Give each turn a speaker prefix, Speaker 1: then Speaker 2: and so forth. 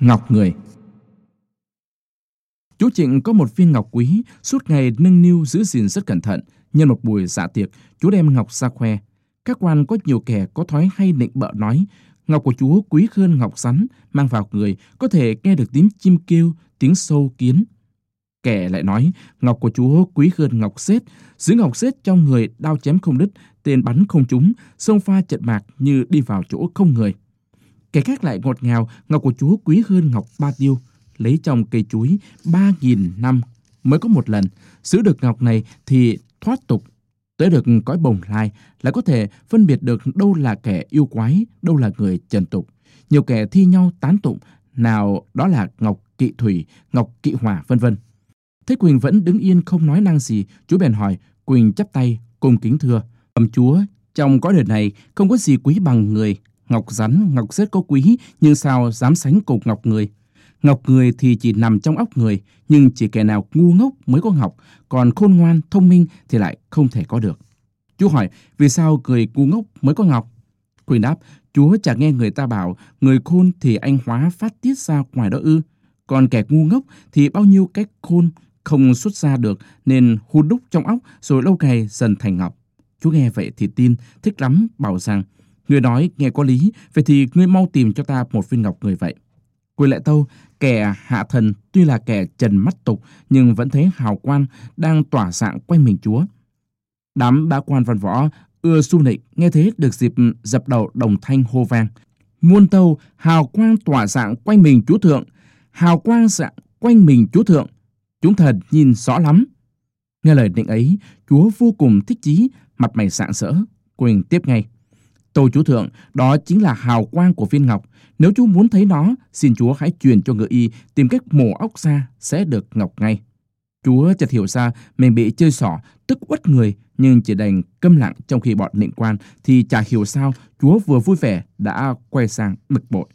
Speaker 1: Ngọc người Chú Trịnh có một viên ngọc quý, suốt ngày nâng niu giữ gìn rất cẩn thận. Nhân một buổi dạ tiệc, chú đem ngọc ra khoe. Các quan có nhiều kẻ có thói hay nịnh bợ nói, ngọc của chú quý hơn ngọc rắn, mang vào người có thể nghe được tiếng chim kêu, tiếng sâu kiến. Kẻ lại nói, ngọc của chú quý hơn ngọc xếp, giữ ngọc xếp trong người đao chém không đứt, tên bắn không trúng, sông pha trận mạc như đi vào chỗ không người. Kẻ khác lại ngọt ngào, ngọc của chúa quý hơn ngọc ba tiêu, lấy trong cây chuối ba nghìn năm mới có một lần. Giữ được ngọc này thì thoát tục, tới được cõi bồng lai lại có thể phân biệt được đâu là kẻ yêu quái, đâu là người trần tục. Nhiều kẻ thi nhau tán tụng, nào đó là ngọc kỵ thủy, ngọc kỵ hỏa, vân vân. Thế Quỳnh vẫn đứng yên không nói năng gì, chú bèn hỏi, Quỳnh chắp tay, cung kính thưa. Bẩm chúa, trong cõi đời này không có gì quý bằng người. Ngọc rắn, ngọc rất có quý, nhưng sao dám sánh cục ngọc người. Ngọc người thì chỉ nằm trong óc người, nhưng chỉ kẻ nào ngu ngốc mới có ngọc, còn khôn ngoan, thông minh thì lại không thể có được. Chú hỏi, vì sao người ngu ngốc mới có ngọc? Quỳnh đáp, chúa chẳng nghe người ta bảo, người khôn thì anh hóa phát tiết ra ngoài đó ư. Còn kẻ ngu ngốc thì bao nhiêu cách khôn không xuất ra được nên hút đúc trong óc rồi lâu ngày dần thành ngọc. Chú nghe vậy thì tin, thích lắm, bảo rằng, người nói nghe có lý, vậy thì ngươi mau tìm cho ta một viên ngọc người vậy. Quỳ lại tâu, kẻ hạ thần tuy là kẻ trần mắt tục nhưng vẫn thấy hào quang đang tỏa dạng quanh mình chúa. Đám bá quan văn võ ưa su nịnh nghe thế được dịp dập đầu đồng thanh hô vang. Muôn tâu hào quang tỏa dạng quanh mình chúa thượng, hào quang dạng quanh mình chúa thượng. Chúng thần nhìn rõ lắm. Nghe lời định ấy, chúa vô cùng thích chí, mặt mày sạng sỡ. Quỳnh tiếp ngay. Tâu chúa thượng, đó chính là hào quang của viên ngọc. Nếu chú muốn thấy nó, xin chúa hãy truyền cho ngựa y tìm cách mổ ốc ra sẽ được ngọc ngay. Chúa chợt hiểu ra mình bị chơi xỏ, tức uất người, nhưng chỉ đành câm lặng trong khi bọn nịnh quan thì chả hiểu sao Chúa vừa vui vẻ đã quay sang bực bội.